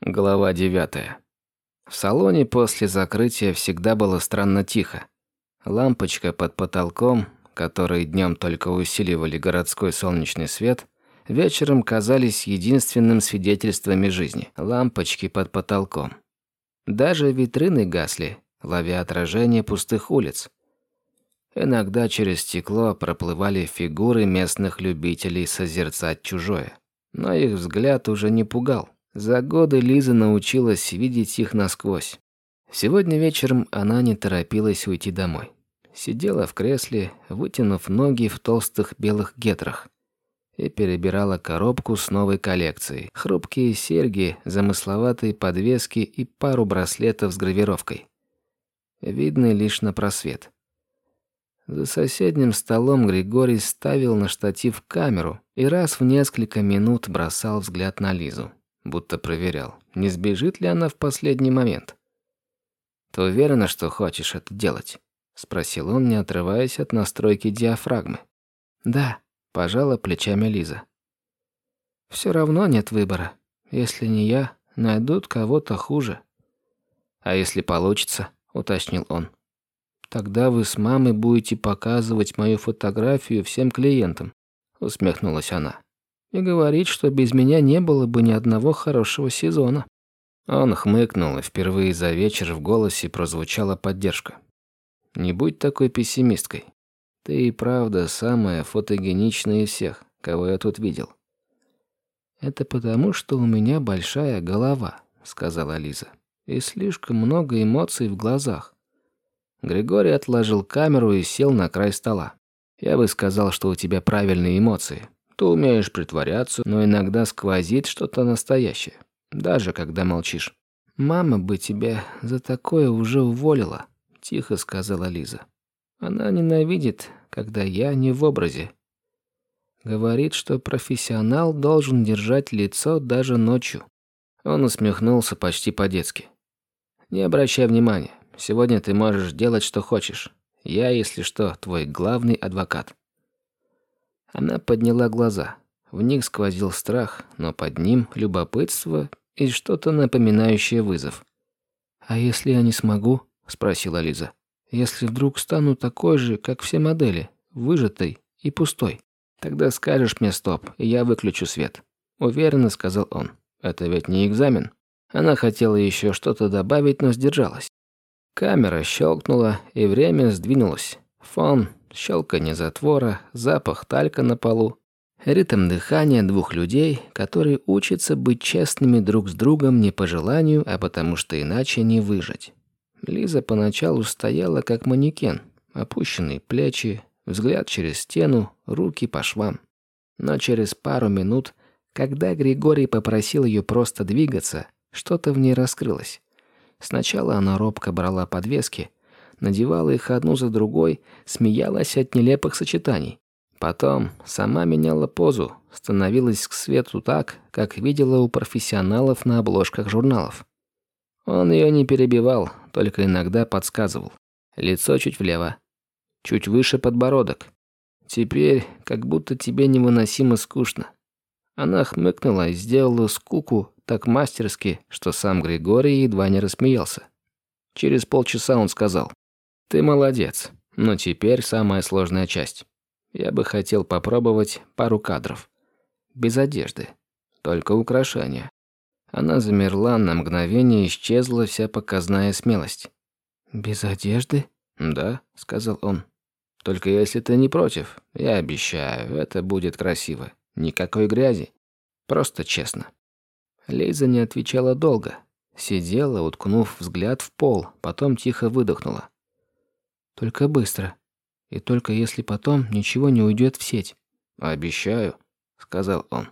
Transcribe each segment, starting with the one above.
Глава 9. В салоне после закрытия всегда было странно тихо. Лампочка под потолком, которые днем только усиливали городской солнечный свет, вечером казались единственным свидетельствами жизни. Лампочки под потолком. Даже витрины гасли, ловя отражение пустых улиц. Иногда через стекло проплывали фигуры местных любителей созерцать чужое. Но их взгляд уже не пугал. За годы Лиза научилась видеть их насквозь. Сегодня вечером она не торопилась уйти домой. Сидела в кресле, вытянув ноги в толстых белых гетрах и перебирала коробку с новой коллекцией. Хрупкие серьги, замысловатые подвески и пару браслетов с гравировкой. Видны лишь на просвет. За соседним столом Григорий ставил на штатив камеру и раз в несколько минут бросал взгляд на Лизу будто проверял, не сбежит ли она в последний момент. «Ты уверена, что хочешь это делать?» — спросил он, не отрываясь от настройки диафрагмы. «Да», — пожала плечами Лиза. «Все равно нет выбора. Если не я, найдут кого-то хуже». «А если получится?» — уточнил он. «Тогда вы с мамой будете показывать мою фотографию всем клиентам», — усмехнулась она и говорить, что без меня не было бы ни одного хорошего сезона». Он хмыкнул, и впервые за вечер в голосе прозвучала поддержка. «Не будь такой пессимисткой. Ты и правда самая фотогеничная из всех, кого я тут видел». «Это потому, что у меня большая голова», — сказала Лиза. «И слишком много эмоций в глазах». Григорий отложил камеру и сел на край стола. «Я бы сказал, что у тебя правильные эмоции. Ты умеешь притворяться, но иногда сквозит что-то настоящее, даже когда молчишь. «Мама бы тебя за такое уже уволила», – тихо сказала Лиза. «Она ненавидит, когда я не в образе. Говорит, что профессионал должен держать лицо даже ночью». Он усмехнулся почти по-детски. «Не обращай внимания. Сегодня ты можешь делать, что хочешь. Я, если что, твой главный адвокат». Она подняла глаза. В них сквозил страх, но под ним любопытство и что-то напоминающее вызов. «А если я не смогу?» – спросила Лиза. «Если вдруг стану такой же, как все модели, выжатой и пустой, тогда скажешь мне стоп, и я выключу свет», – уверенно сказал он. «Это ведь не экзамен». Она хотела еще что-то добавить, но сдержалась. Камера щелкнула, и время сдвинулось. Фон щелканье затвора, запах талька на полу, ритм дыхания двух людей, которые учатся быть честными друг с другом не по желанию, а потому что иначе не выжить. Лиза поначалу стояла как манекен, опущенные плечи, взгляд через стену, руки по швам. Но через пару минут, когда Григорий попросил ее просто двигаться, что-то в ней раскрылось. Сначала она робко брала подвески, надевала их одну за другой, смеялась от нелепых сочетаний. Потом сама меняла позу, становилась к свету так, как видела у профессионалов на обложках журналов. Он ее не перебивал, только иногда подсказывал. Лицо чуть влево, чуть выше подбородок. Теперь как будто тебе невыносимо скучно. Она хмыкнула и сделала скуку так мастерски, что сам Григорий едва не рассмеялся. Через полчаса он сказал. Ты молодец. Но теперь самая сложная часть. Я бы хотел попробовать пару кадров. Без одежды. Только украшения. Она замерла, на мгновение исчезла вся показная смелость. «Без одежды?» «Да», — сказал он. «Только если ты не против, я обещаю, это будет красиво. Никакой грязи. Просто честно». Лиза не отвечала долго. Сидела, уткнув взгляд в пол, потом тихо выдохнула. Только быстро. И только если потом ничего не уйдет в сеть. «Обещаю», — сказал он.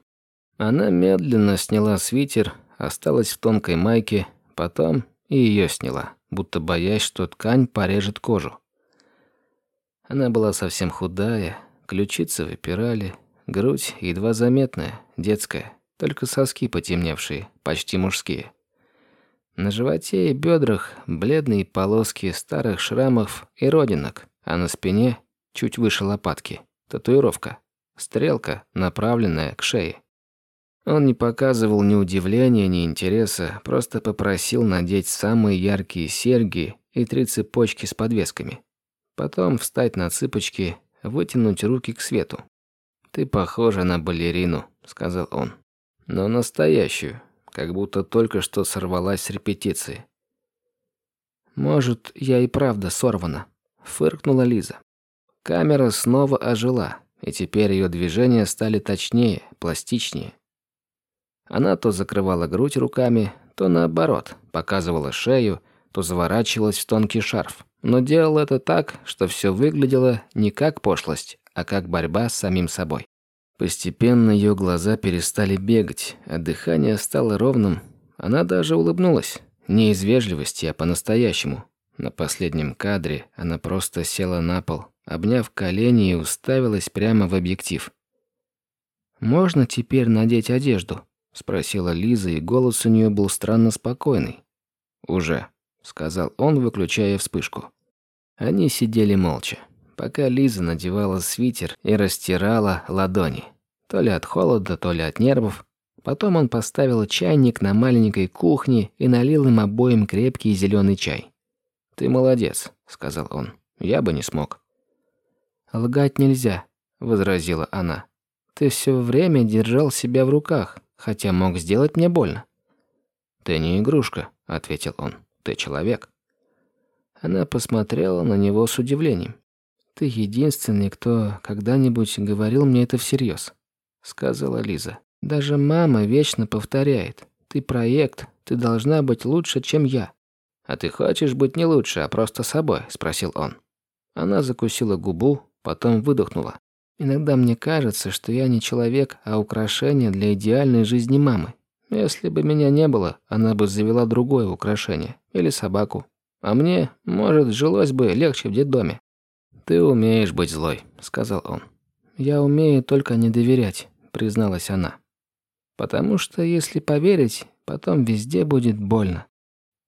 Она медленно сняла свитер, осталась в тонкой майке, потом и ее сняла, будто боясь, что ткань порежет кожу. Она была совсем худая, ключицы выпирали, грудь едва заметная, детская, только соски потемневшие, почти мужские. На животе и бедрах бледные полоски старых шрамов и родинок, а на спине, чуть выше лопатки, татуировка. Стрелка, направленная к шее. Он не показывал ни удивления, ни интереса, просто попросил надеть самые яркие серьги и три цепочки с подвесками. Потом встать на цыпочки, вытянуть руки к свету. «Ты похожа на балерину», — сказал он. «Но настоящую, как будто только что сорвалась с репетиции». «Может, я и правда сорвана», — фыркнула Лиза. Камера снова ожила, и теперь ее движения стали точнее, пластичнее. Она то закрывала грудь руками, то наоборот, показывала шею, то заворачивалась в тонкий шарф. Но делала это так, что все выглядело не как пошлость, а как борьба с самим собой. Постепенно ее глаза перестали бегать, а дыхание стало ровным. Она даже улыбнулась. Не из вежливости, а по-настоящему. На последнем кадре она просто села на пол, обняв колени и уставилась прямо в объектив. «Можно теперь надеть одежду?» Спросила Лиза, и голос у нее был странно спокойный. «Уже», — сказал он, выключая вспышку. Они сидели молча, пока Лиза надевала свитер и растирала ладони. То ли от холода, то ли от нервов. Потом он поставил чайник на маленькой кухне и налил им обоим крепкий зеленый чай. «Ты молодец», — сказал он. «Я бы не смог». «Лгать нельзя», — возразила она. «Ты все время держал себя в руках хотя мог сделать мне больно. «Ты не игрушка», — ответил он. «Ты человек». Она посмотрела на него с удивлением. «Ты единственный, кто когда-нибудь говорил мне это всерьез», — сказала Лиза. «Даже мама вечно повторяет. Ты проект, ты должна быть лучше, чем я». «А ты хочешь быть не лучше, а просто собой?» – спросил он. Она закусила губу, потом выдохнула. Иногда мне кажется, что я не человек, а украшение для идеальной жизни мамы. Если бы меня не было, она бы завела другое украшение. Или собаку. А мне, может, жилось бы легче в детдоме. «Ты умеешь быть злой», — сказал он. «Я умею только не доверять», — призналась она. «Потому что, если поверить, потом везде будет больно».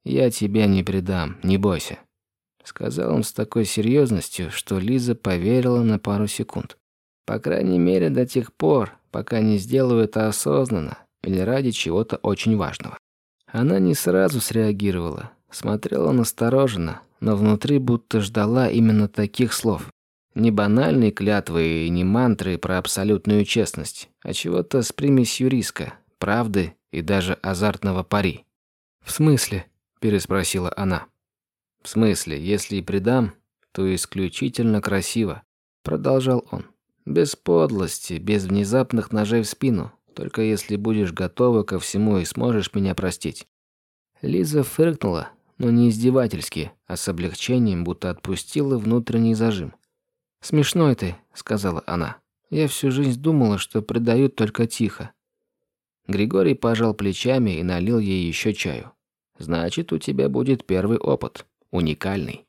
«Я тебя не предам, не бойся», — сказал он с такой серьезностью, что Лиза поверила на пару секунд. По крайней мере, до тех пор, пока не сделаю это осознанно или ради чего-то очень важного. Она не сразу среагировала, смотрела настороженно, но внутри будто ждала именно таких слов. Не банальные клятвы и не мантры про абсолютную честность, а чего-то с примесью риска, правды и даже азартного пари. «В смысле?» – переспросила она. «В смысле, если и предам, то исключительно красиво», – продолжал он. Без подлости, без внезапных ножей в спину. Только если будешь готова ко всему и сможешь меня простить». Лиза фыркнула, но не издевательски, а с облегчением, будто отпустила внутренний зажим. «Смешной ты», — сказала она. «Я всю жизнь думала, что предают только тихо». Григорий пожал плечами и налил ей еще чаю. «Значит, у тебя будет первый опыт. Уникальный».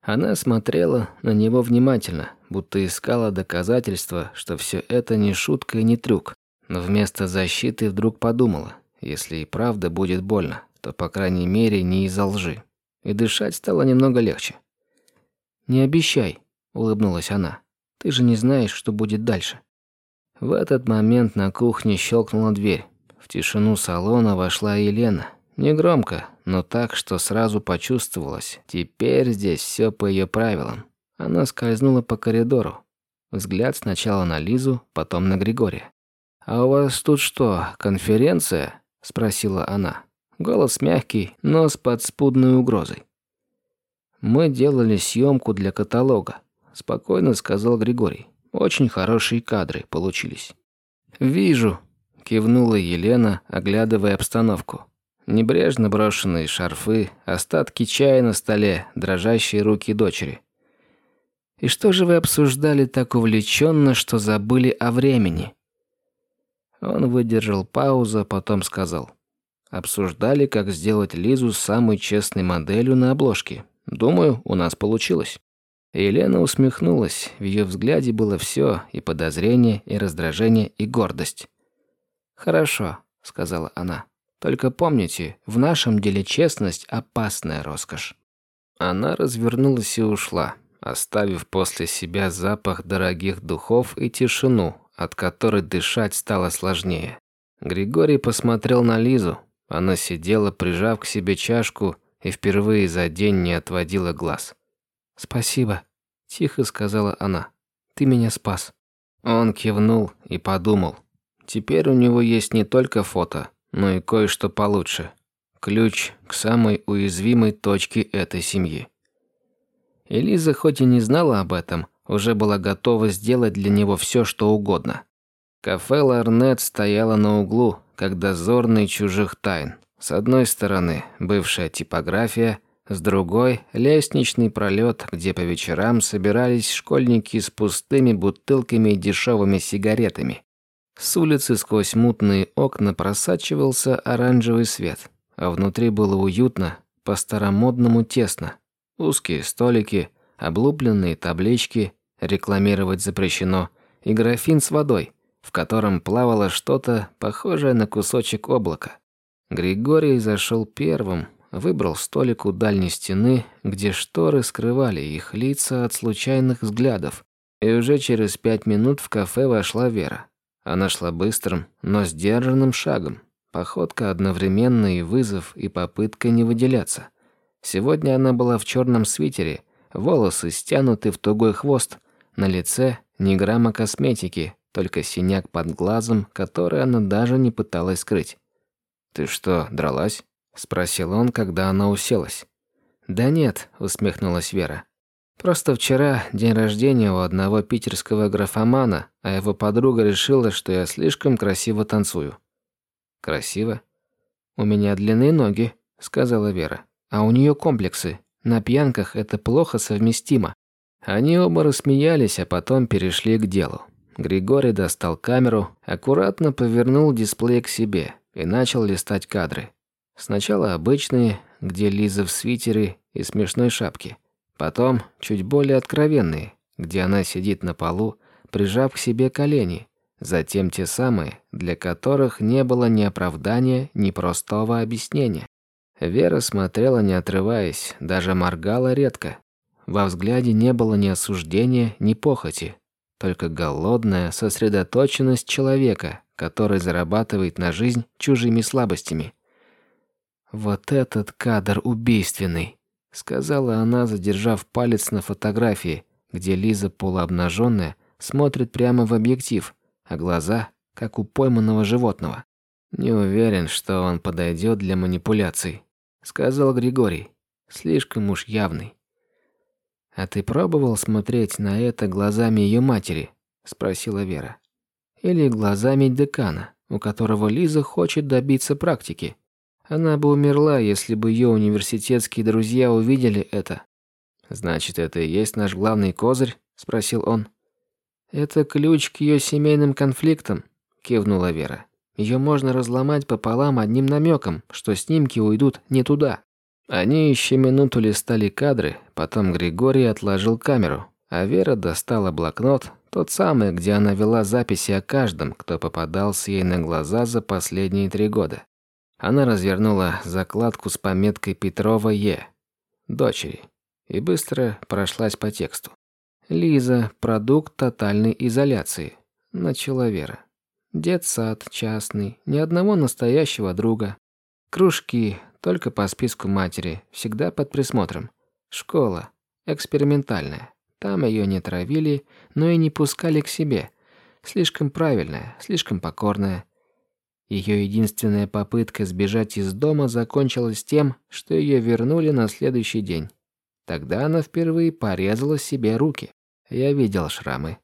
Она смотрела на него внимательно, будто искала доказательства, что все это не шутка и не трюк. Но вместо защиты вдруг подумала, если и правда будет больно, то, по крайней мере, не из-за лжи. И дышать стало немного легче. «Не обещай», — улыбнулась она. «Ты же не знаешь, что будет дальше». В этот момент на кухне щелкнула дверь. В тишину салона вошла Елена, Негромко, но так, что сразу почувствовалось. Теперь здесь все по ее правилам. Она скользнула по коридору. Взгляд сначала на Лизу, потом на Григория. «А у вас тут что, конференция?» – спросила она. Голос мягкий, но с подспудной угрозой. «Мы делали съемку для каталога», – спокойно сказал Григорий. «Очень хорошие кадры получились». «Вижу», – кивнула Елена, оглядывая обстановку. Небрежно брошенные шарфы, остатки чая на столе, дрожащие руки дочери. «И что же вы обсуждали так увлеченно, что забыли о времени?» Он выдержал паузу, потом сказал. «Обсуждали, как сделать Лизу самой честной моделью на обложке. Думаю, у нас получилось». Елена усмехнулась. В ее взгляде было все и подозрение, и раздражение, и гордость. «Хорошо», — сказала она. Только помните, в нашем деле честность – опасная роскошь». Она развернулась и ушла, оставив после себя запах дорогих духов и тишину, от которой дышать стало сложнее. Григорий посмотрел на Лизу. Она сидела, прижав к себе чашку, и впервые за день не отводила глаз. «Спасибо», – тихо сказала она. «Ты меня спас». Он кивнул и подумал. Теперь у него есть не только фото, но и кое-что получше. Ключ к самой уязвимой точке этой семьи. Элиза хоть и не знала об этом, уже была готова сделать для него все, что угодно. Кафе «Ларнет» стояло на углу, как дозорный чужих тайн. С одной стороны бывшая типография, с другой – лестничный пролет, где по вечерам собирались школьники с пустыми бутылками и дешевыми сигаретами. С улицы сквозь мутные окна просачивался оранжевый свет, а внутри было уютно, по-старомодному тесно. Узкие столики, облупленные таблички «Рекламировать запрещено» и графин с водой, в котором плавало что-то похожее на кусочек облака. Григорий зашел первым, выбрал столик у дальней стены, где шторы скрывали их лица от случайных взглядов, и уже через пять минут в кафе вошла Вера. Она шла быстрым, но сдержанным шагом. Походка одновременно и вызов, и попытка не выделяться. Сегодня она была в черном свитере, волосы стянуты в тугой хвост, на лице ни грамма косметики, только синяк под глазом, который она даже не пыталась скрыть. «Ты что, дралась?» – спросил он, когда она уселась. «Да нет», – усмехнулась Вера. «Просто вчера день рождения у одного питерского графомана, а его подруга решила, что я слишком красиво танцую». «Красиво?» «У меня длинные ноги», – сказала Вера. «А у нее комплексы. На пьянках это плохо совместимо». Они оба рассмеялись, а потом перешли к делу. Григорий достал камеру, аккуратно повернул дисплей к себе и начал листать кадры. Сначала обычные, где Лиза в свитере и смешной шапке. Потом чуть более откровенные, где она сидит на полу, прижав к себе колени. Затем те самые, для которых не было ни оправдания, ни простого объяснения. Вера смотрела не отрываясь, даже моргала редко. Во взгляде не было ни осуждения, ни похоти, только голодная сосредоточенность человека, который зарабатывает на жизнь чужими слабостями. «Вот этот кадр убийственный», — сказала она, задержав палец на фотографии, где Лиза полуобнаженная смотрит прямо в объектив, а глаза, как у пойманного животного. «Не уверен, что он подойдет для манипуляций», — сказал Григорий. «Слишком уж явный». «А ты пробовал смотреть на это глазами ее матери?» – спросила Вера. Или глазами декана, у которого Лиза хочет добиться практики. Она бы умерла, если бы ее университетские друзья увидели это. «Значит, это и есть наш главный козырь?» – спросил он. «Это ключ к ее семейным конфликтам», – кивнула Вера. Ее можно разломать пополам одним намеком, что снимки уйдут не туда. Они еще минуту листали кадры, потом Григорий отложил камеру, а Вера достала блокнот, тот самый, где она вела записи о каждом, кто попадался ей на глаза за последние три года. Она развернула закладку с пометкой Петрова Е. Дочери. И быстро прошлась по тексту. «Лиза – продукт тотальной изоляции», – начала Вера. «Детсад частный, ни одного настоящего друга. Кружки, только по списку матери, всегда под присмотром. Школа, экспериментальная. Там ее не травили, но и не пускали к себе. Слишком правильная, слишком покорная. Ее единственная попытка сбежать из дома закончилась тем, что ее вернули на следующий день. Тогда она впервые порезала себе руки. Я видел шрамы.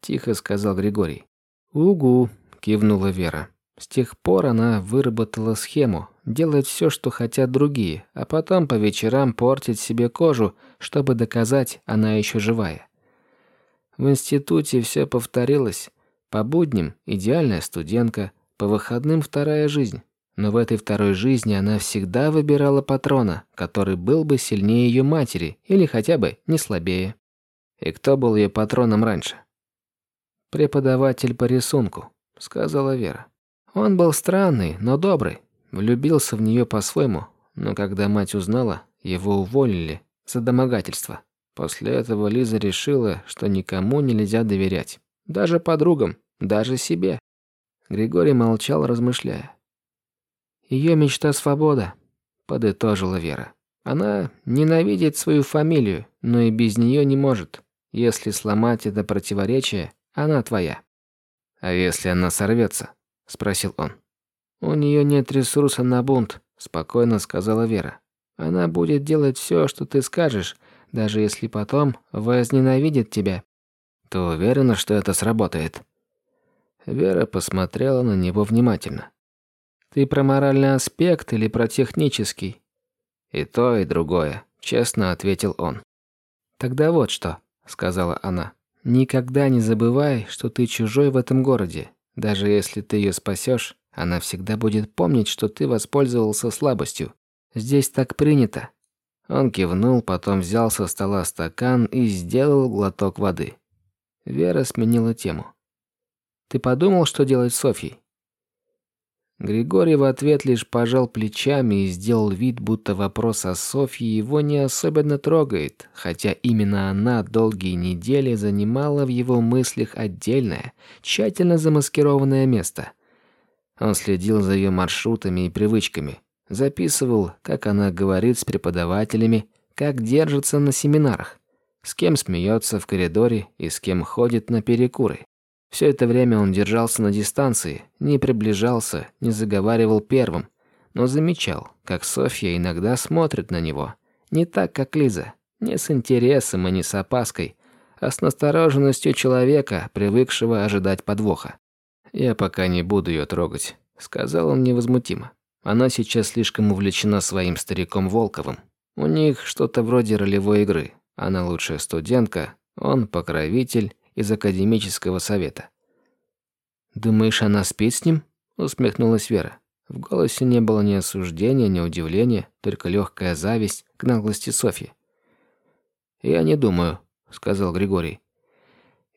Тихо сказал Григорий. «Угу», кивнула Вера. С тех пор она выработала схему, делать все, что хотят другие, а потом по вечерам портить себе кожу, чтобы доказать, она еще живая. В институте все повторилось. По будням идеальная студентка, по выходным вторая жизнь. Но в этой второй жизни она всегда выбирала патрона, который был бы сильнее ее матери или хотя бы не слабее. И кто был ее патроном раньше? Преподаватель по рисунку, сказала Вера. Он был странный, но добрый. Влюбился в нее по-своему, но когда мать узнала, его уволили за домогательство. После этого Лиза решила, что никому нельзя доверять. Даже подругам, даже себе. Григорий молчал, размышляя. Ее мечта свобода, подытожила Вера. Она ненавидит свою фамилию, но и без нее не может. Если сломать это противоречие, она твоя. А если она сорвется? Спросил он. У нее нет ресурса на бунт, спокойно сказала Вера. Она будет делать все, что ты скажешь, даже если потом возненавидит тебя. Ты уверена, что это сработает? Вера посмотрела на него внимательно. Ты про моральный аспект или про технический? И то, и другое, честно ответил он. Тогда вот что, сказала она. Никогда не забывай, что ты чужой в этом городе. Даже если ты ее спасешь, она всегда будет помнить, что ты воспользовался слабостью. Здесь так принято. Он кивнул, потом взял со стола стакан и сделал глоток воды. Вера сменила тему. Ты подумал, что делать с Софьей? Григорий в ответ лишь пожал плечами и сделал вид, будто вопрос о Софье его не особенно трогает, хотя именно она долгие недели занимала в его мыслях отдельное, тщательно замаскированное место. Он следил за ее маршрутами и привычками, записывал, как она говорит с преподавателями, как держится на семинарах, с кем смеется в коридоре и с кем ходит на перекуры. Все это время он держался на дистанции, не приближался, не заговаривал первым, но замечал, как Софья иногда смотрит на него. Не так, как Лиза, не с интересом и не с опаской, а с настороженностью человека, привыкшего ожидать подвоха. «Я пока не буду ее трогать», — сказал он невозмутимо. «Она сейчас слишком увлечена своим стариком Волковым. У них что-то вроде ролевой игры. Она лучшая студентка, он покровитель, из академического совета. «Думаешь, она спит с ним?» – усмехнулась Вера. В голосе не было ни осуждения, ни удивления, только легкая зависть к наглости Софьи. «Я не думаю», – сказал Григорий.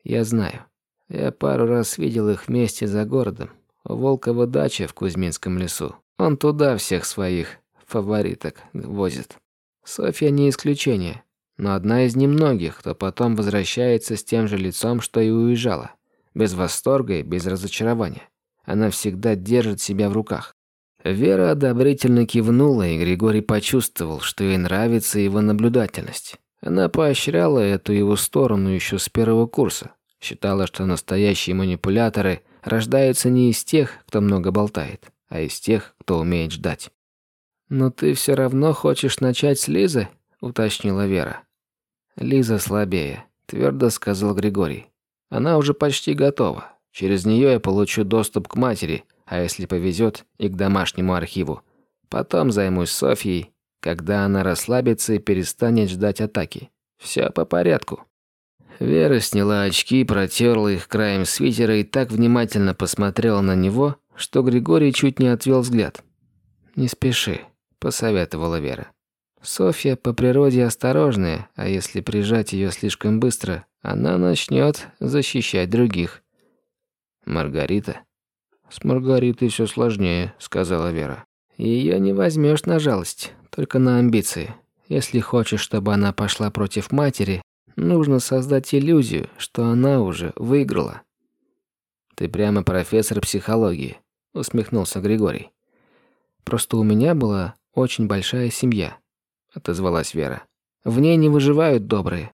«Я знаю. Я пару раз видел их вместе за городом. Волкова дача в Кузьминском лесу. Он туда всех своих фавориток возит. Софья не исключение но одна из немногих, кто потом возвращается с тем же лицом, что и уезжала. Без восторга и без разочарования. Она всегда держит себя в руках. Вера одобрительно кивнула, и Григорий почувствовал, что ей нравится его наблюдательность. Она поощряла эту его сторону еще с первого курса. Считала, что настоящие манипуляторы рождаются не из тех, кто много болтает, а из тех, кто умеет ждать. «Но ты все равно хочешь начать с Лизы?» – уточнила Вера. Лиза слабее, твердо сказал Григорий. Она уже почти готова. Через нее я получу доступ к матери, а если повезет, и к домашнему архиву. Потом займусь Софьей, когда она расслабится и перестанет ждать атаки. Все по порядку. Вера сняла очки, протерла их краем свитера и так внимательно посмотрела на него, что Григорий чуть не отвел взгляд. «Не спеши», – посоветовала Вера. Софья по природе осторожная, а если прижать ее слишком быстро, она начнет защищать других. Маргарита. С Маргаритой все сложнее, сказала Вера. Ее не возьмешь на жалость, только на амбиции. Если хочешь, чтобы она пошла против матери, нужно создать иллюзию, что она уже выиграла. Ты прямо профессор психологии, усмехнулся Григорий. Просто у меня была очень большая семья отозвалась Вера. В ней не выживают добрые.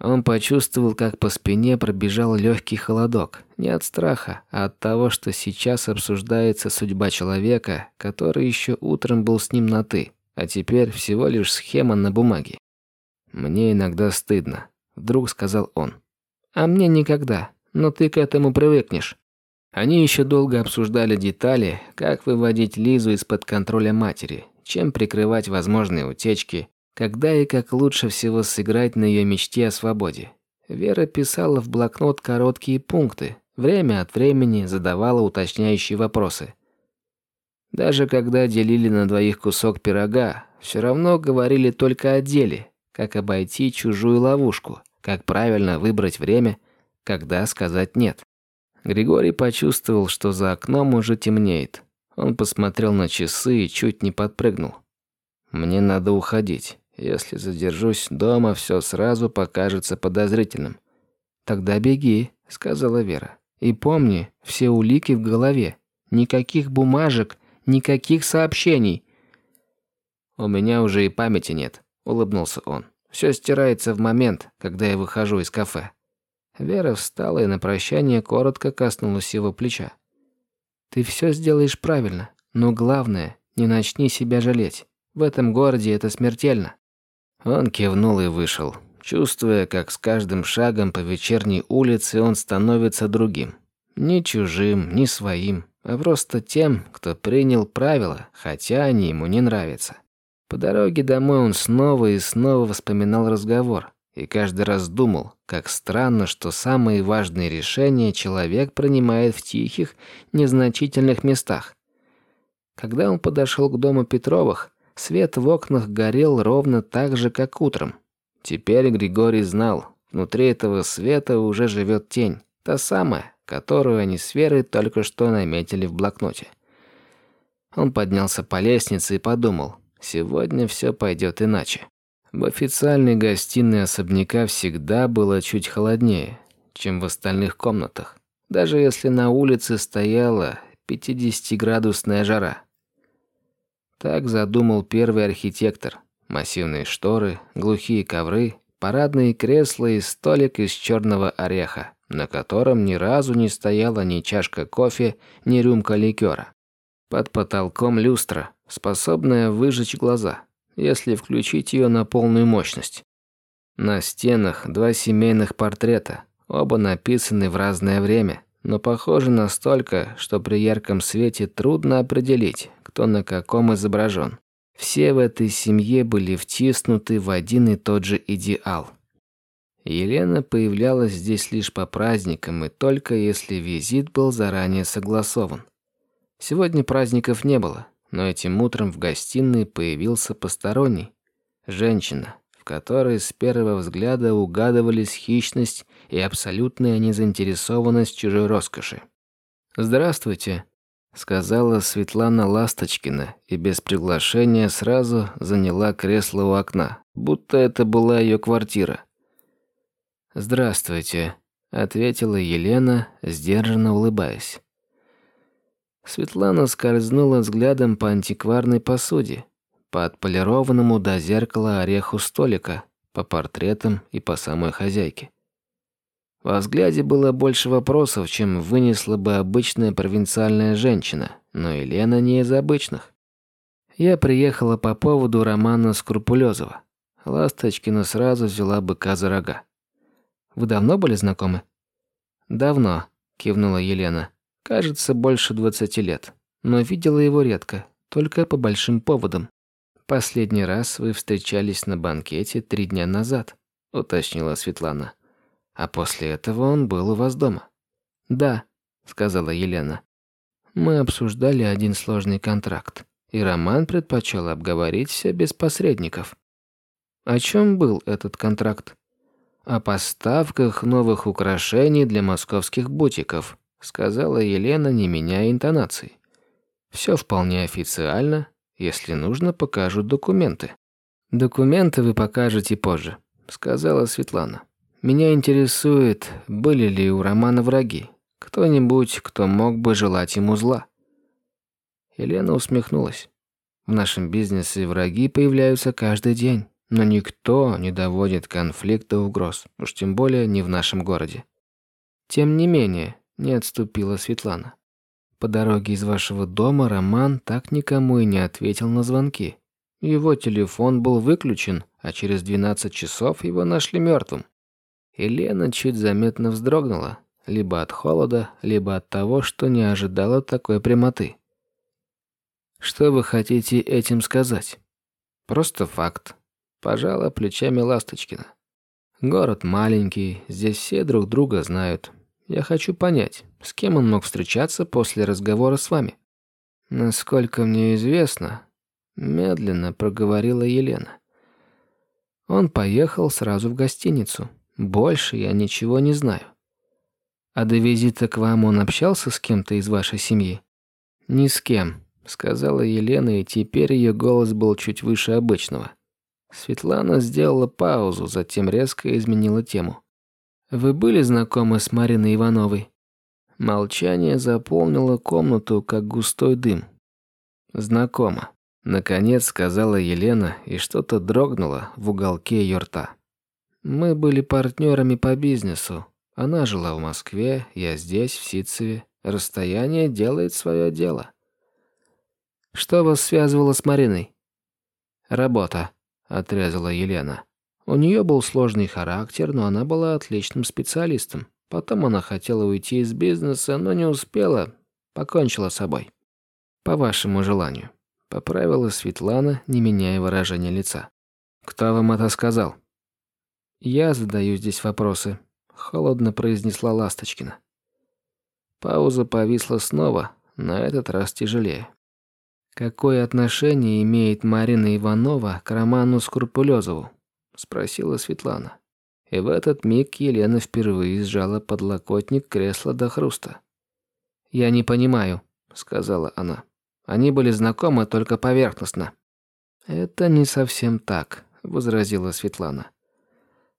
Он почувствовал, как по спине пробежал легкий холодок, не от страха, а от того, что сейчас обсуждается судьба человека, который еще утром был с ним на ты, а теперь всего лишь схема на бумаге. Мне иногда стыдно, вдруг сказал он. А мне никогда, но ты к этому привыкнешь. Они еще долго обсуждали детали, как выводить Лизу из-под контроля матери, чем прикрывать возможные утечки, когда и как лучше всего сыграть на ее мечте о свободе. Вера писала в блокнот короткие пункты, время от времени задавала уточняющие вопросы. Даже когда делили на двоих кусок пирога, все равно говорили только о деле, как обойти чужую ловушку, как правильно выбрать время, когда сказать «нет». Григорий почувствовал, что за окном уже темнеет. Он посмотрел на часы и чуть не подпрыгнул. «Мне надо уходить. Если задержусь дома, все сразу покажется подозрительным». «Тогда беги», — сказала Вера. «И помни, все улики в голове. Никаких бумажек, никаких сообщений. У меня уже и памяти нет, улыбнулся он. Все стирается в момент, когда я выхожу из кафе. Вера встала и на прощание коротко коснулась его плеча. Ты все сделаешь правильно, но главное, не начни себя жалеть. В этом городе это смертельно. Он кивнул и вышел, чувствуя, как с каждым шагом по вечерней улице он становится другим. Ни чужим, ни своим, а просто тем, кто принял правила, хотя они ему не нравятся. По дороге домой он снова и снова вспоминал разговор и каждый раз думал, как странно, что самые важные решения человек принимает в тихих, незначительных местах. Когда он подошел к дому Петровых, свет в окнах горел ровно так же, как утром. Теперь Григорий знал, внутри этого света уже живет тень, та самая, которую они с Верой только что наметили в блокноте. Он поднялся по лестнице и подумал, сегодня все пойдет иначе. В официальной гостиной особняка всегда было чуть холоднее, чем в остальных комнатах, даже если на улице стояла 50-градусная жара. Так задумал первый архитектор. Массивные шторы, глухие ковры, парадные кресла и столик из черного ореха на котором ни разу не стояла ни чашка кофе, ни рюмка ликера. Под потолком люстра, способная выжечь глаза, если включить ее на полную мощность. На стенах два семейных портрета, оба написаны в разное время, но похожи настолько, что при ярком свете трудно определить, кто на каком изображен. Все в этой семье были втиснуты в один и тот же идеал – Елена появлялась здесь лишь по праздникам и только если визит был заранее согласован. Сегодня праздников не было, но этим утром в гостиной появился посторонний. Женщина, в которой с первого взгляда угадывались хищность и абсолютная незаинтересованность чужой роскоши. «Здравствуйте», — сказала Светлана Ласточкина и без приглашения сразу заняла кресло у окна, будто это была ее квартира. «Здравствуйте», — ответила Елена, сдержанно улыбаясь. Светлана скользнула взглядом по антикварной посуде, по отполированному до зеркала ореху столика, по портретам и по самой хозяйке. Во взгляде было больше вопросов, чем вынесла бы обычная провинциальная женщина, но Елена не из обычных. Я приехала по поводу романа Скрупулезова. Ласточкина сразу взяла быка за рога. Вы давно были знакомы?» «Давно», – кивнула Елена. «Кажется, больше двадцати лет. Но видела его редко, только по большим поводам». «Последний раз вы встречались на банкете три дня назад», – уточнила Светлана. «А после этого он был у вас дома?» «Да», – сказала Елена. «Мы обсуждали один сложный контракт, и Роман предпочел обговорить все без посредников». «О чем был этот контракт?» о поставках новых украшений для московских бутиков», сказала Елена, не меняя интонации. «Все вполне официально. Если нужно, покажу документы». «Документы вы покажете позже», сказала Светлана. «Меня интересует, были ли у Романа враги. Кто-нибудь, кто мог бы желать ему зла». Елена усмехнулась. «В нашем бизнесе враги появляются каждый день. Но никто не доводит конфликт до угроз, уж тем более не в нашем городе. Тем не менее, не отступила Светлана. По дороге из вашего дома Роман так никому и не ответил на звонки. Его телефон был выключен, а через 12 часов его нашли мертвым. Елена чуть заметно вздрогнула, либо от холода, либо от того, что не ожидала такой прямоты. Что вы хотите этим сказать? Просто факт. Пожала плечами Ласточкина. Город маленький, здесь все друг друга знают. Я хочу понять, с кем он мог встречаться после разговора с вами. Насколько мне известно, медленно проговорила Елена. Он поехал сразу в гостиницу. Больше я ничего не знаю. А до визита к вам он общался с кем-то из вашей семьи? Ни с кем, сказала Елена, и теперь ее голос был чуть выше обычного. Светлана сделала паузу, затем резко изменила тему. «Вы были знакомы с Мариной Ивановой?» Молчание заполнило комнату, как густой дым. «Знакомо», — наконец сказала Елена, и что-то дрогнуло в уголке ее рта. «Мы были партнерами по бизнесу. Она жила в Москве, я здесь, в Ситцеве. Расстояние делает свое дело». «Что вас связывало с Мариной?» «Работа», — отрезала Елена. У нее был сложный характер, но она была отличным специалистом. Потом она хотела уйти из бизнеса, но не успела, покончила с собой. По вашему желанию. Поправила Светлана, не меняя выражения лица. Кто вам это сказал? Я задаю здесь вопросы, холодно произнесла Ласточкина. Пауза повисла снова, на этот раз тяжелее. Какое отношение имеет Марина Иванова к Роману Скрупулезову? Спросила Светлана. И в этот миг Елена впервые сжала подлокотник кресла до хруста. «Я не понимаю», — сказала она. «Они были знакомы только поверхностно». «Это не совсем так», — возразила Светлана.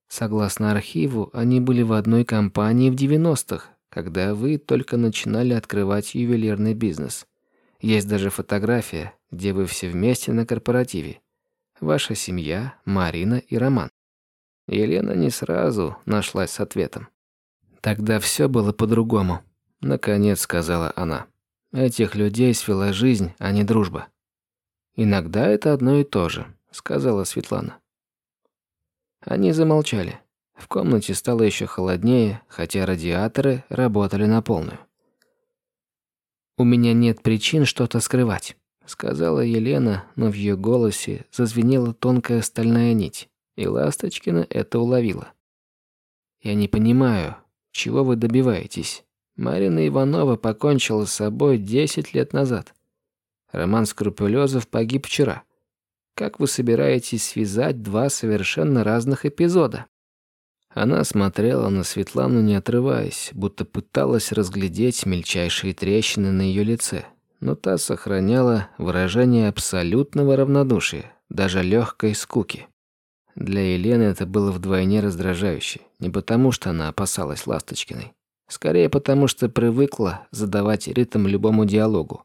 «Согласно архиву, они были в одной компании в 90-х, когда вы только начинали открывать ювелирный бизнес. Есть даже фотография, где вы все вместе на корпоративе. Ваша семья, Марина и Роман. Елена не сразу нашлась с ответом. Тогда все было по-другому, наконец сказала она. Этих людей свела жизнь, а не дружба. Иногда это одно и то же, сказала Светлана. Они замолчали. В комнате стало еще холоднее, хотя радиаторы работали на полную. У меня нет причин что-то скрывать сказала Елена, но в ее голосе зазвенела тонкая стальная нить, и Ласточкина это уловила. Я не понимаю, чего вы добиваетесь? Марина Иванова покончила с собой десять лет назад. Роман Скрупулезов погиб вчера. Как вы собираетесь связать два совершенно разных эпизода? Она смотрела на Светлану, не отрываясь, будто пыталась разглядеть мельчайшие трещины на ее лице но та сохраняла выражение абсолютного равнодушия, даже легкой скуки. Для Елены это было вдвойне раздражающе, не потому что она опасалась Ласточкиной, скорее потому что привыкла задавать ритм любому диалогу.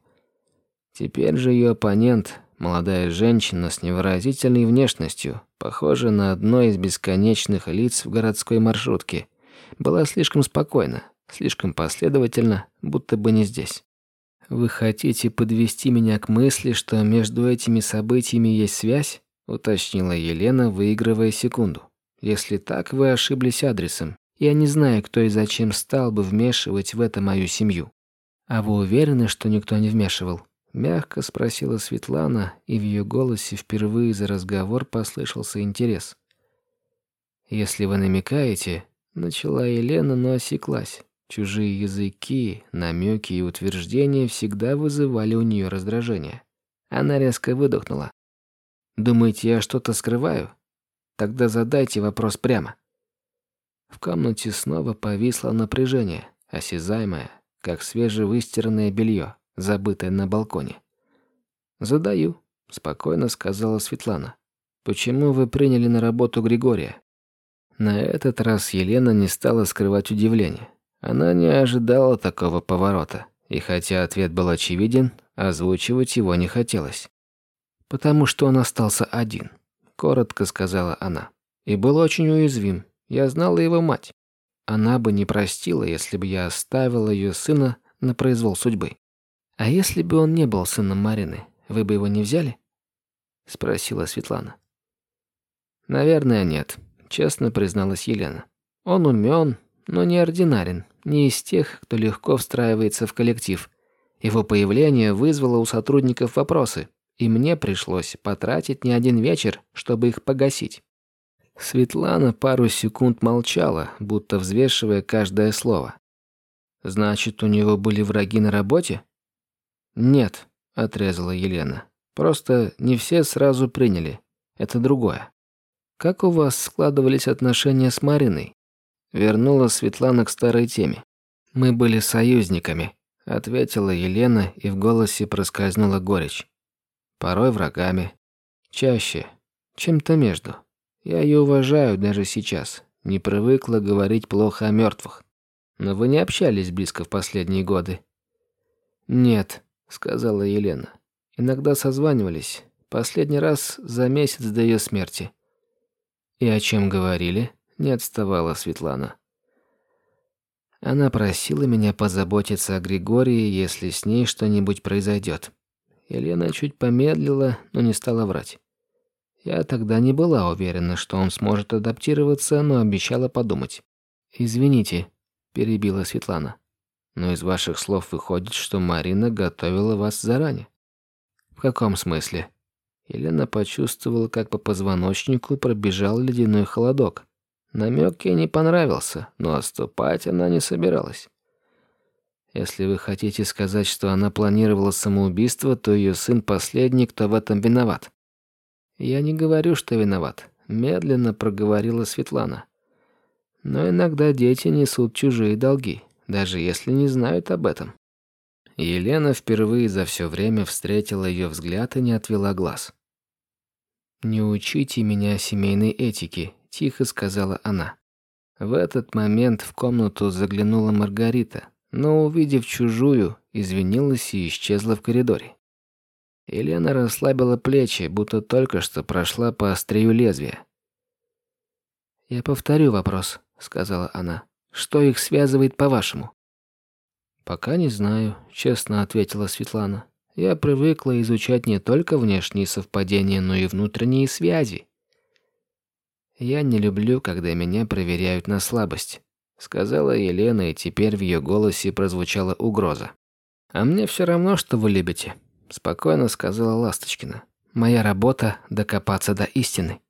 Теперь же ее оппонент, молодая женщина с невыразительной внешностью, похожая на одно из бесконечных лиц в городской маршрутке, была слишком спокойна, слишком последовательна, будто бы не здесь. Вы хотите подвести меня к мысли, что между этими событиями есть связь? уточнила Елена, выигрывая секунду. Если так, вы ошиблись адресом. Я не знаю, кто и зачем стал бы вмешивать в это мою семью. А вы уверены, что никто не вмешивал? Мягко спросила Светлана, и в ее голосе впервые за разговор послышался интерес. Если вы намекаете, начала Елена, но осеклась. Чужие языки, намеки и утверждения всегда вызывали у нее раздражение. Она резко выдохнула. «Думаете, я что-то скрываю? Тогда задайте вопрос прямо». В комнате снова повисло напряжение, осязаемое, как свежевыстиранное белье, забытое на балконе. «Задаю», — спокойно сказала Светлана. «Почему вы приняли на работу Григория?» На этот раз Елена не стала скрывать удивление. Она не ожидала такого поворота, и хотя ответ был очевиден, озвучивать его не хотелось. «Потому что он остался один», — коротко сказала она. «И был очень уязвим. Я знала его мать. Она бы не простила, если бы я оставила ее сына на произвол судьбы. А если бы он не был сыном Марины, вы бы его не взяли?» — спросила Светлана. «Наверное, нет», — честно призналась Елена. «Он умен, но неординарен, не из тех, кто легко встраивается в коллектив. Его появление вызвало у сотрудников вопросы, и мне пришлось потратить не один вечер, чтобы их погасить. Светлана пару секунд молчала, будто взвешивая каждое слово. «Значит, у него были враги на работе?» «Нет», — отрезала Елена. «Просто не все сразу приняли. Это другое». «Как у вас складывались отношения с Мариной?» Вернула Светлана к старой теме. «Мы были союзниками», — ответила Елена, и в голосе проскользнула горечь. «Порой врагами. Чаще. Чем-то между. Я ее уважаю даже сейчас. Не привыкла говорить плохо о мертвых. Но вы не общались близко в последние годы. Нет, сказала Елена. Иногда созванивались. Последний раз за месяц до ее смерти. И о чем говорили? Не отставала Светлана. Она просила меня позаботиться о Григории, если с ней что-нибудь произойдет. Елена чуть помедлила, но не стала врать. Я тогда не была уверена, что он сможет адаптироваться, но обещала подумать. «Извините», – перебила Светлана. «Но из ваших слов выходит, что Марина готовила вас заранее». «В каком смысле?» Елена почувствовала, как по позвоночнику пробежал ледяной холодок. Намек ей не понравился, но отступать она не собиралась. Если вы хотите сказать, что она планировала самоубийство, то ее сын последний, кто в этом виноват. Я не говорю, что виноват, медленно проговорила Светлана. Но иногда дети несут чужие долги, даже если не знают об этом. Елена впервые за все время встретила ее взгляд и не отвела глаз. «Не учите меня семейной этике», – тихо сказала она. В этот момент в комнату заглянула Маргарита, но, увидев чужую, извинилась и исчезла в коридоре. Елена расслабила плечи, будто только что прошла по острию лезвия. «Я повторю вопрос», — сказала она. «Что их связывает, по-вашему?» «Пока не знаю», — честно ответила Светлана. «Я привыкла изучать не только внешние совпадения, но и внутренние связи. Я не люблю, когда меня проверяют на слабость сказала Елена, и теперь в ее голосе прозвучала угроза. А мне все равно, что вы любите, спокойно сказала Ласточкина. Моя работа докопаться до истины.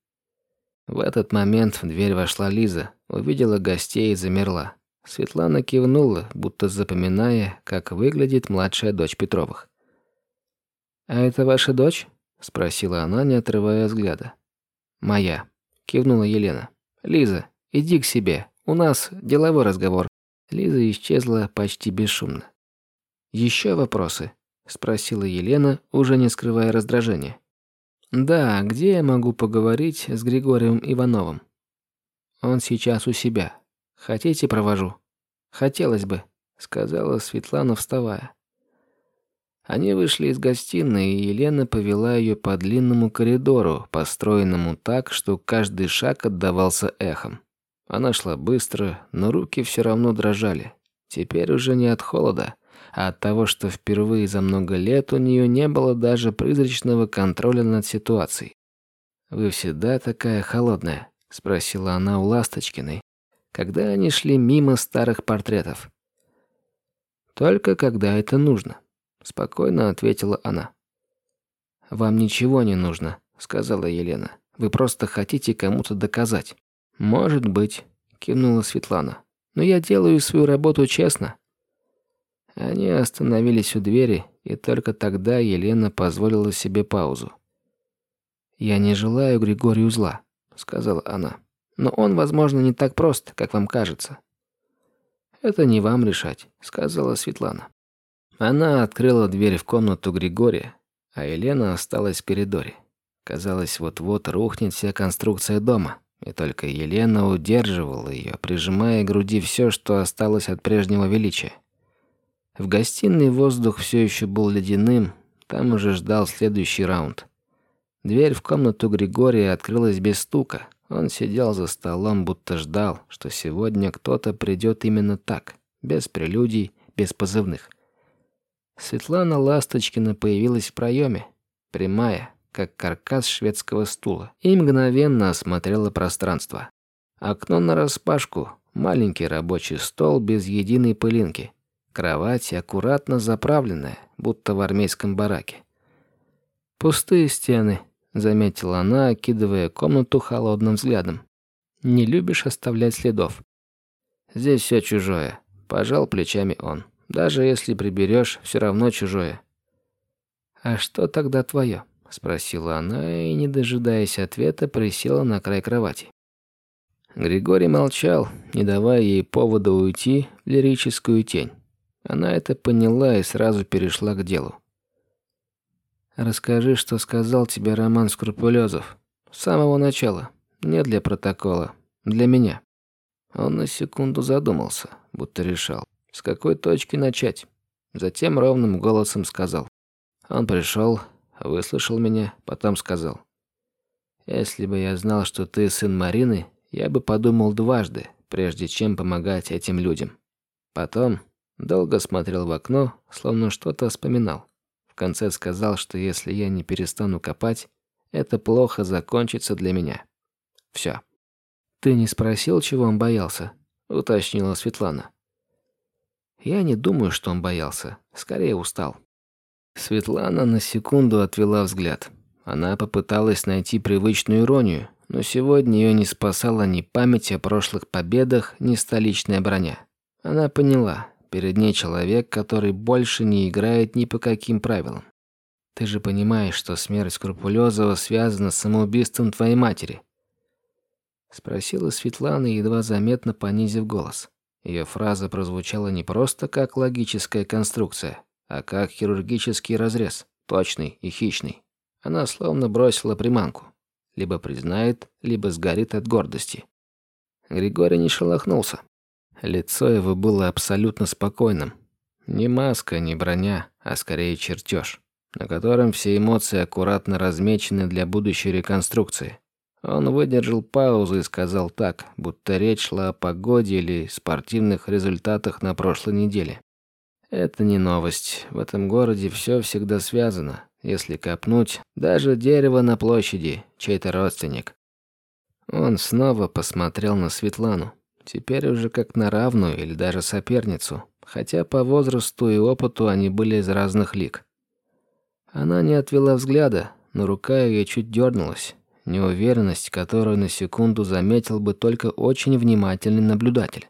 В этот момент в дверь вошла Лиза, увидела гостей и замерла. Светлана кивнула, будто запоминая, как выглядит младшая дочь Петровых. «А это ваша дочь?» – спросила она, не отрывая взгляда. «Моя», – кивнула Елена. «Лиза, иди к себе, у нас деловой разговор. Лиза исчезла почти бесшумно. Еще вопросы? спросила Елена, уже не скрывая раздражения. Да, где я могу поговорить с Григорием Ивановым? Он сейчас у себя. Хотите, провожу? Хотелось бы, сказала Светлана, вставая. Они вышли из гостиной, и Елена повела ее по длинному коридору, построенному так, что каждый шаг отдавался эхом. Она шла быстро, но руки все равно дрожали. Теперь уже не от холода, а от того, что впервые за много лет у нее не было даже призрачного контроля над ситуацией. «Вы всегда такая холодная?» – спросила она у Ласточкиной, когда они шли мимо старых портретов. «Только когда это нужно», – спокойно ответила она. «Вам ничего не нужно», – сказала Елена. «Вы просто хотите кому-то доказать». «Может быть», — кивнула Светлана. «Но я делаю свою работу честно». Они остановились у двери, и только тогда Елена позволила себе паузу. «Я не желаю Григорию зла», — сказала она. «Но он, возможно, не так прост, как вам кажется». «Это не вам решать», — сказала Светлана. Она открыла дверь в комнату Григория, а Елена осталась в коридоре. Казалось, вот-вот рухнет вся конструкция дома. И только Елена удерживала ее, прижимая к груди все, что осталось от прежнего величия. В гостиной воздух все еще был ледяным, там уже ждал следующий раунд. Дверь в комнату Григория открылась без стука. Он сидел за столом, будто ждал, что сегодня кто-то придет именно так, без прелюдий, без позывных. Светлана Ласточкина появилась в проеме, прямая, как каркас шведского стула, и мгновенно осмотрела пространство. Окно нараспашку, маленький рабочий стол без единой пылинки, кровать аккуратно заправленная, будто в армейском бараке. «Пустые стены», — заметила она, окидывая комнату холодным взглядом. «Не любишь оставлять следов?» «Здесь все чужое», — пожал плечами он. «Даже если приберешь, все равно чужое». «А что тогда твое?» спросила она и, не дожидаясь ответа, присела на край кровати. Григорий молчал, не давая ей повода уйти в лирическую тень. Она это поняла и сразу перешла к делу. Расскажи, что сказал тебе Роман Скрупулезов. С самого начала. Не для протокола. Для меня. Он на секунду задумался, будто решал, с какой точки начать. Затем ровным голосом сказал. Он пришел, выслушал меня, потом сказал. «Если бы я знал, что ты сын Марины, я бы подумал дважды, прежде чем помогать этим людям». Потом долго смотрел в окно, словно что-то вспоминал. В конце сказал, что если я не перестану копать, это плохо закончится для меня. Все. «Ты не спросил, чего он боялся?» – уточнила Светлана. «Я не думаю, что он боялся. Скорее устал». Светлана на секунду отвела взгляд. Она попыталась найти привычную иронию, но сегодня ее не спасала ни память о прошлых победах, ни столичная броня. Она поняла, перед ней человек, который больше не играет ни по каким правилам. «Ты же понимаешь, что смерть Скрупулезова связана с самоубийством твоей матери?» Спросила Светлана, едва заметно понизив голос. Ее фраза прозвучала не просто как логическая конструкция, а как хирургический разрез, точный и хищный. Она словно бросила приманку. Либо признает, либо сгорит от гордости. Григорий не шелохнулся. Лицо его было абсолютно спокойным. Ни маска, ни броня, а скорее чертеж, на котором все эмоции аккуратно размечены для будущей реконструкции. Он выдержал паузу и сказал так, будто речь шла о погоде или спортивных результатах на прошлой неделе. Это не новость. В этом городе все всегда связано. Если копнуть, даже дерево на площади, чей-то родственник. Он снова посмотрел на Светлану. Теперь уже как на равную или даже соперницу. Хотя по возрасту и опыту они были из разных лиг. Она не отвела взгляда, но рука ее чуть дернулась. Неуверенность, которую на секунду заметил бы только очень внимательный наблюдатель.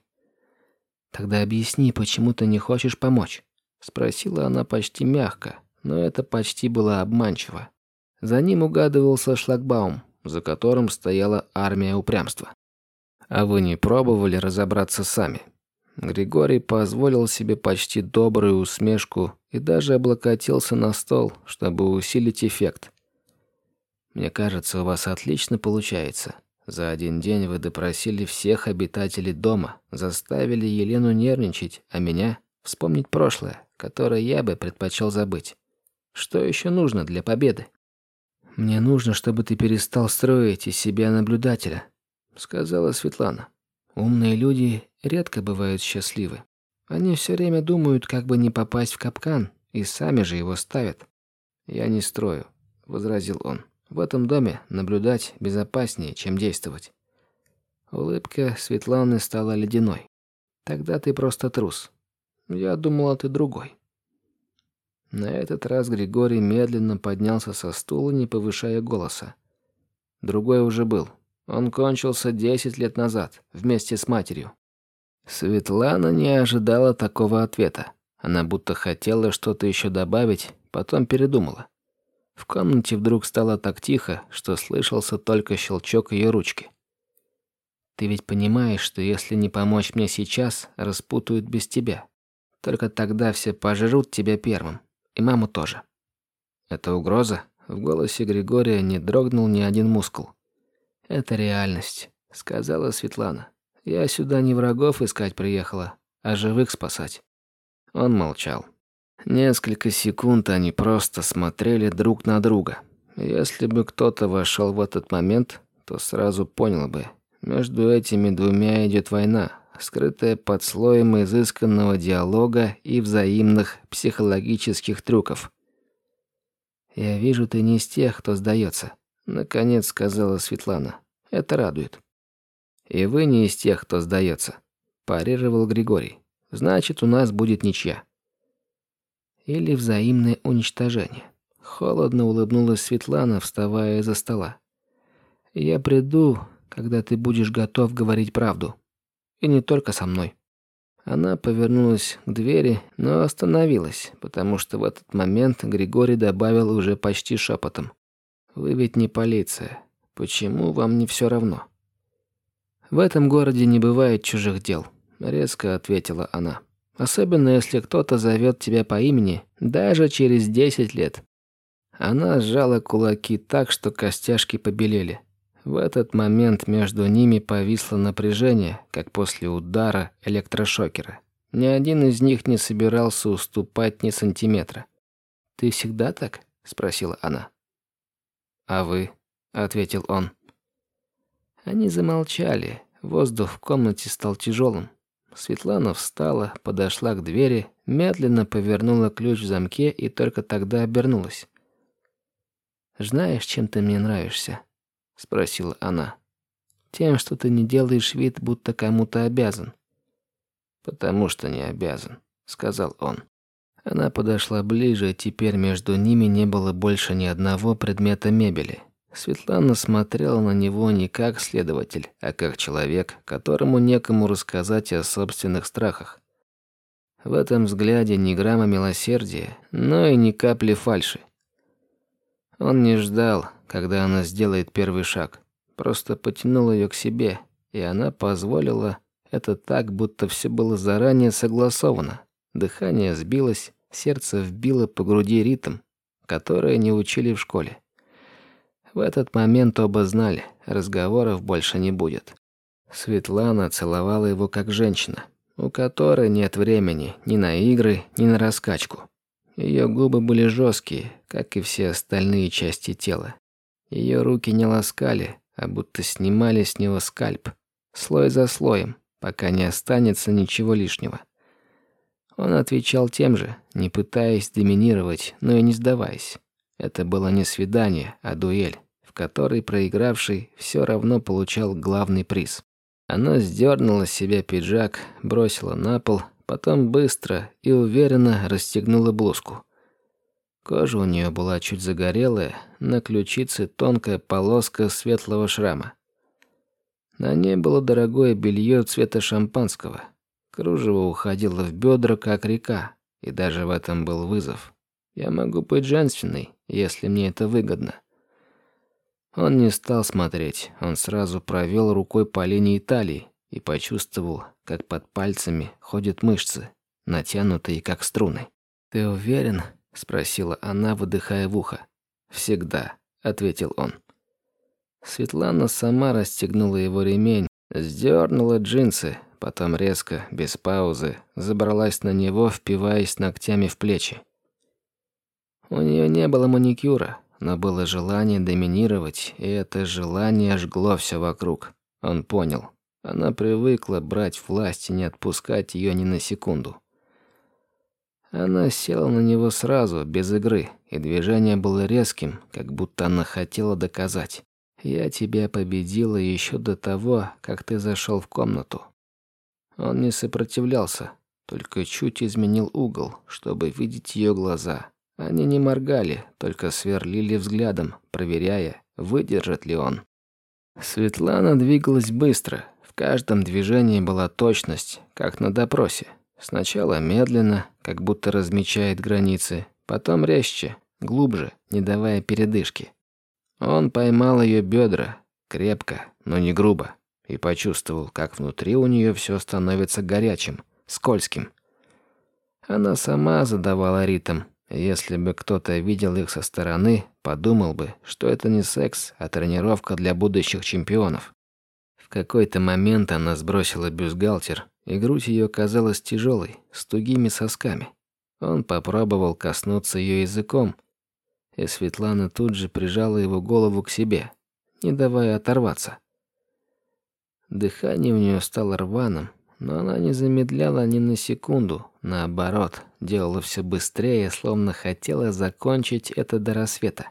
«Тогда объясни, почему ты не хочешь помочь?» Спросила она почти мягко, но это почти было обманчиво. За ним угадывался шлагбаум, за которым стояла армия упрямства. «А вы не пробовали разобраться сами?» Григорий позволил себе почти добрую усмешку и даже облокотился на стол, чтобы усилить эффект. Мне кажется, у вас отлично получается. За один день вы допросили всех обитателей дома, заставили Елену нервничать, а меня вспомнить прошлое, которое я бы предпочел забыть. Что еще нужно для победы? Мне нужно, чтобы ты перестал строить из себя наблюдателя, сказала Светлана. Умные люди редко бывают счастливы. Они все время думают, как бы не попасть в капкан, и сами же его ставят. Я не строю, возразил он. В этом доме наблюдать безопаснее, чем действовать. Улыбка Светланы стала ледяной. Тогда ты просто трус. Я думала, ты другой. На этот раз Григорий медленно поднялся со стула, не повышая голоса. Другой уже был. Он кончился десять лет назад, вместе с матерью. Светлана не ожидала такого ответа. Она будто хотела что-то еще добавить, потом передумала. В комнате вдруг стало так тихо, что слышался только щелчок ее ручки. «Ты ведь понимаешь, что если не помочь мне сейчас, распутают без тебя. Только тогда все пожрут тебя первым. И маму тоже». «Это угроза?» В голосе Григория не дрогнул ни один мускул. «Это реальность», — сказала Светлана. «Я сюда не врагов искать приехала, а живых спасать». Он молчал. Несколько секунд они просто смотрели друг на друга. Если бы кто-то вошел в этот момент, то сразу понял бы, между этими двумя идет война, скрытая под слоем изысканного диалога и взаимных психологических трюков. «Я вижу, ты не из тех, кто сдается», — наконец сказала Светлана. «Это радует». «И вы не из тех, кто сдается», – парировал Григорий. «Значит, у нас будет ничья» или взаимное уничтожение. Холодно улыбнулась Светлана, вставая из-за стола. Я приду, когда ты будешь готов говорить правду. И не только со мной. Она повернулась к двери, но остановилась, потому что в этот момент Григорий добавил уже почти шепотом. «Вы ведь не полиция. Почему вам не все равно?» «В этом городе не бывает чужих дел», — резко ответила она. Особенно если кто-то зовет тебя по имени, даже через десять лет. Она сжала кулаки так, что костяшки побелели. В этот момент между ними повисло напряжение, как после удара электрошокера. Ни один из них не собирался уступать ни сантиметра. «Ты всегда так?» – спросила она. «А вы?» – ответил он. Они замолчали. Воздух в комнате стал тяжелым. Светлана встала, подошла к двери, медленно повернула ключ в замке и только тогда обернулась. «Знаешь, чем ты мне нравишься?» – спросила она. «Тем, что ты не делаешь вид, будто кому-то обязан». «Потому что не обязан», – сказал он. Она подошла ближе, и теперь между ними не было больше ни одного предмета мебели. Светлана смотрела на него не как следователь, а как человек, которому некому рассказать о собственных страхах. В этом взгляде ни грамма милосердия, но и ни капли фальши. Он не ждал, когда она сделает первый шаг, просто потянул ее к себе, и она позволила это так, будто все было заранее согласовано. Дыхание сбилось, сердце вбило по груди ритм, который не учили в школе. В этот момент оба знали, разговоров больше не будет. Светлана целовала его как женщина, у которой нет времени ни на игры, ни на раскачку. Ее губы были жесткие, как и все остальные части тела. Ее руки не ласкали, а будто снимали с него скальп, слой за слоем, пока не останется ничего лишнего. Он отвечал тем же, не пытаясь доминировать, но и не сдаваясь. Это было не свидание, а дуэль, в которой проигравший все равно получал главный приз. Она сдернула с себя пиджак, бросила на пол, потом быстро и уверенно расстегнула блузку. Кожа у нее была чуть загорелая, на ключице тонкая полоска светлого шрама. На ней было дорогое белье цвета шампанского. Кружево уходило в бедра, как река, и даже в этом был вызов. Я могу быть женственной, если мне это выгодно. Он не стал смотреть, он сразу провел рукой по линии талии и почувствовал, как под пальцами ходят мышцы, натянутые как струны. «Ты уверен?» – спросила она, выдыхая в ухо. «Всегда», – ответил он. Светлана сама расстегнула его ремень, сдернула джинсы, потом резко, без паузы, забралась на него, впиваясь ногтями в плечи. У нее не было маникюра, но было желание доминировать, и это желание жгло все вокруг. Он понял. Она привыкла брать власть и не отпускать ее ни на секунду. Она села на него сразу, без игры, и движение было резким, как будто она хотела доказать. Я тебя победила еще до того, как ты зашел в комнату. Он не сопротивлялся, только чуть изменил угол, чтобы видеть ее глаза. Они не моргали, только сверлили взглядом, проверяя, выдержит ли он. Светлана двигалась быстро. В каждом движении была точность, как на допросе. Сначала медленно, как будто размечает границы, потом резче, глубже, не давая передышки. Он поймал ее бедра, крепко, но не грубо, и почувствовал, как внутри у нее все становится горячим, скользким. Она сама задавала ритм. Если бы кто-то видел их со стороны, подумал бы, что это не секс, а тренировка для будущих чемпионов. В какой-то момент она сбросила бюстгальтер, и грудь ее казалась тяжелой, с тугими сосками. Он попробовал коснуться ее языком, и Светлана тут же прижала его голову к себе, не давая оторваться. Дыхание у нее стало рваным, но она не замедляла ни на секунду, наоборот, делала все быстрее, словно хотела закончить это до рассвета.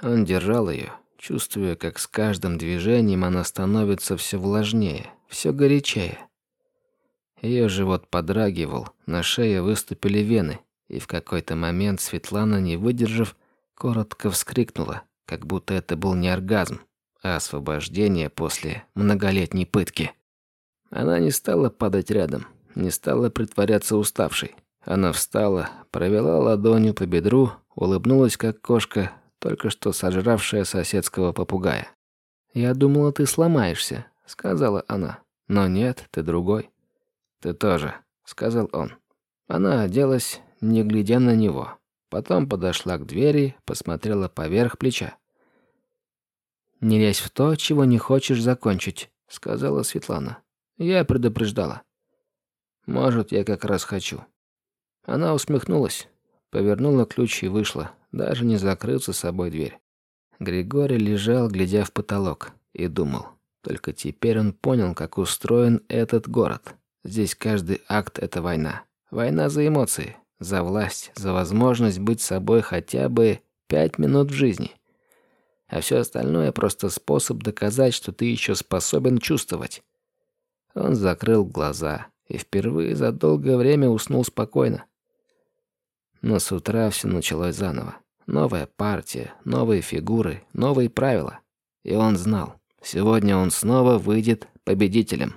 Он держал ее, чувствуя, как с каждым движением она становится все влажнее, все горячее. Ее живот подрагивал, на шее выступили вены, и в какой-то момент Светлана, не выдержав, коротко вскрикнула, как будто это был не оргазм, а освобождение после многолетней пытки. Она не стала падать рядом, не стала притворяться уставшей. Она встала, провела ладонью по бедру, улыбнулась как кошка, только что сожравшая соседского попугая. «Я думала, ты сломаешься», — сказала она. «Но нет, ты другой». «Ты тоже», — сказал он. Она оделась, не глядя на него. Потом подошла к двери, посмотрела поверх плеча. «Не лезь в то, чего не хочешь закончить», — сказала Светлана. Я предупреждала. «Может, я как раз хочу». Она усмехнулась, повернула ключ и вышла, даже не закрыв за собой дверь. Григорий лежал, глядя в потолок, и думал. Только теперь он понял, как устроен этот город. Здесь каждый акт – это война. Война за эмоции, за власть, за возможность быть собой хотя бы пять минут в жизни. А все остальное – просто способ доказать, что ты еще способен чувствовать. Он закрыл глаза и впервые за долгое время уснул спокойно. Но с утра все началось заново. Новая партия, новые фигуры, новые правила. И он знал, сегодня он снова выйдет победителем.